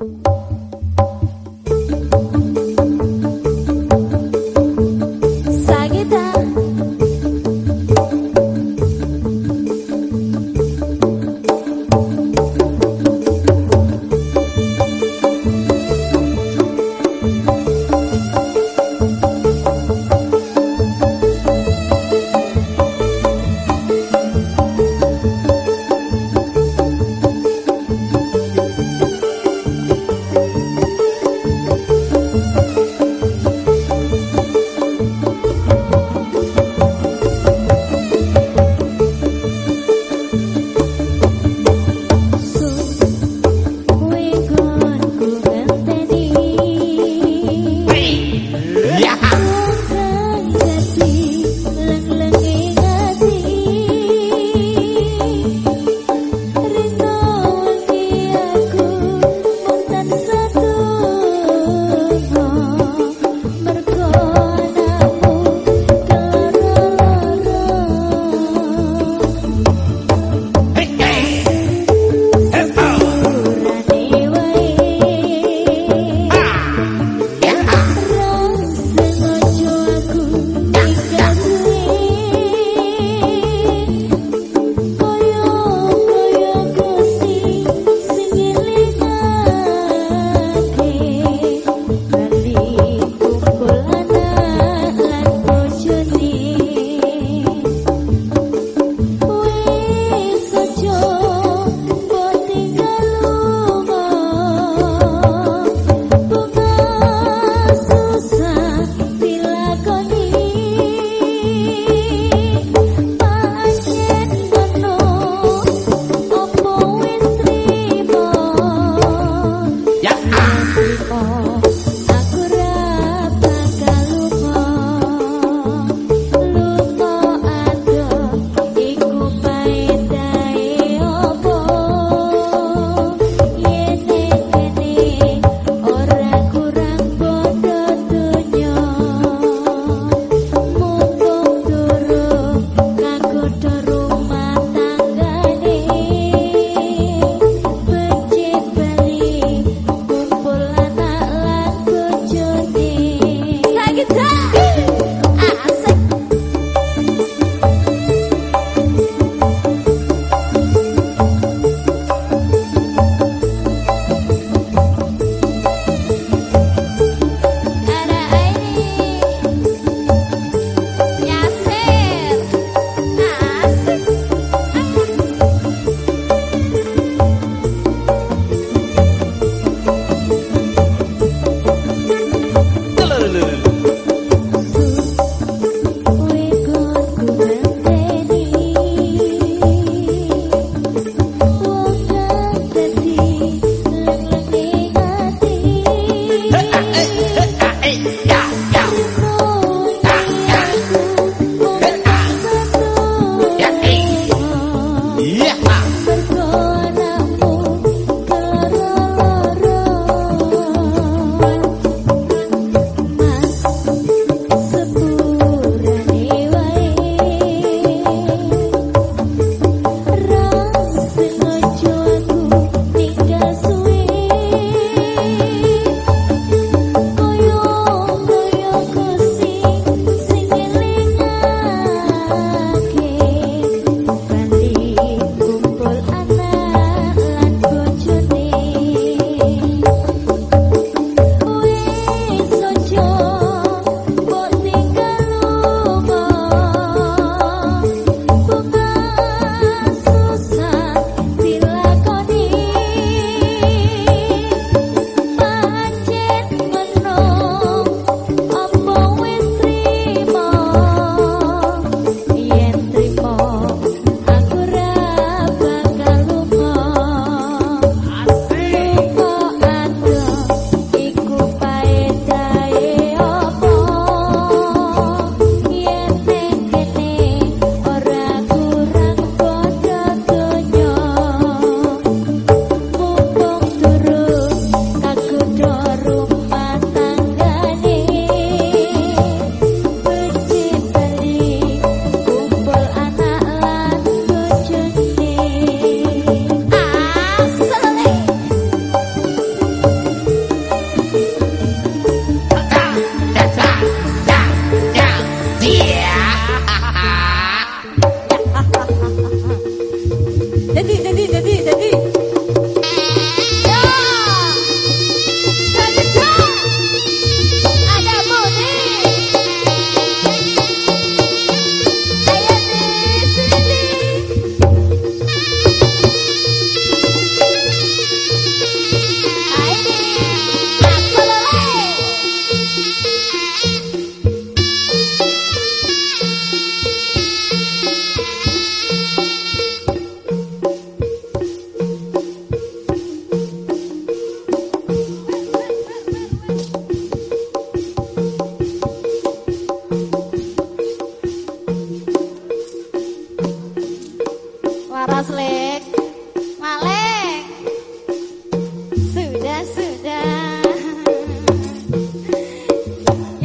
了。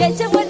que se